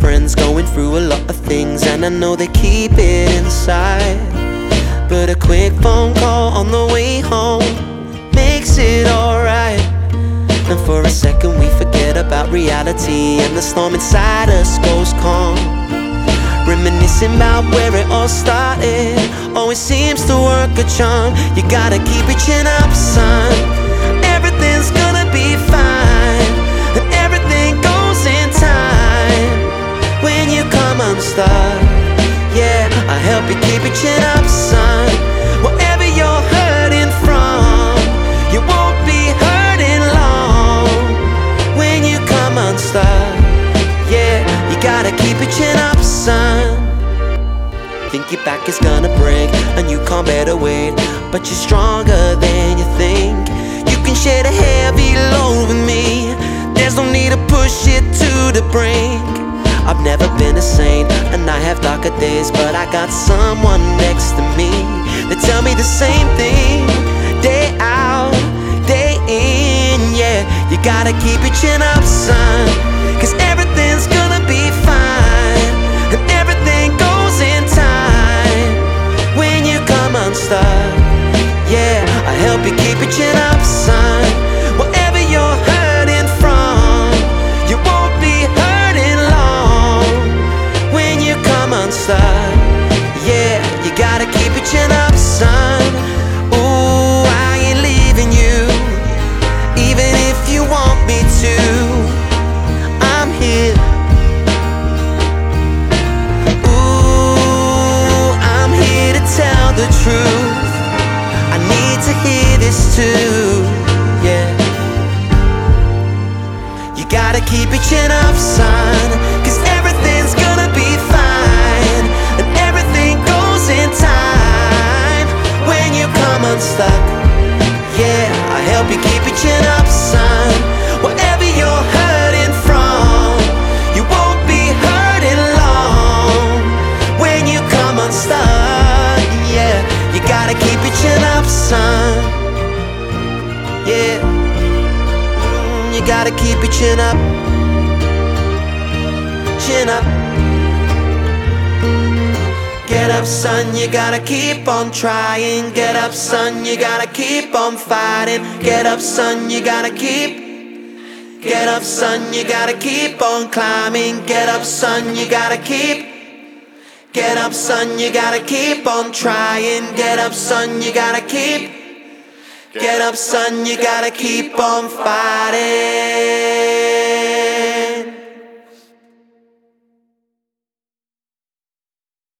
friends going through a lot of things, and I know they keep it inside. But a quick phone call on the way home makes it alright. And for a second, we forget about reality, and the storm inside us goes calm. Reminiscing about where it all started. Always seems to work a charm. You gotta keep reaching up, son. Come unstuck, yeah, I help you keep your chin up, son. Whatever you're hurting from, you won't be hurting long. When you come unstuck, yeah, you gotta keep your chin up, son. Think your back is gonna break and you can't bear the weight, but you're stronger than you think. You can share the heavy load with me. There's no need to push it to the brink. I've never been a saint and I have darker days, but I got someone next to me that tell me the same thing day out, day in. Yeah, you gotta keep your chin up, son, come. Yeah, you gotta keep reaching up, son. Ooh, I ain't leaving you, even if you want me to. I'm here. Ooh, I'm here to tell the truth. I need to hear this too. Yeah. You gotta keep reaching up, son. Gotta keep reaching up, chin up. Get up, son, you gotta keep on trying. Get up, son, you gotta keep on fighting. Get up, son, you gotta keep. Get up, son, you gotta keep on climbing. Get up, son, you gotta keep. Get up, son, you gotta keep on trying. Get up, son, you gotta keep. Get up, son, you gotta keep on fighting.